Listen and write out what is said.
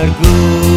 Good.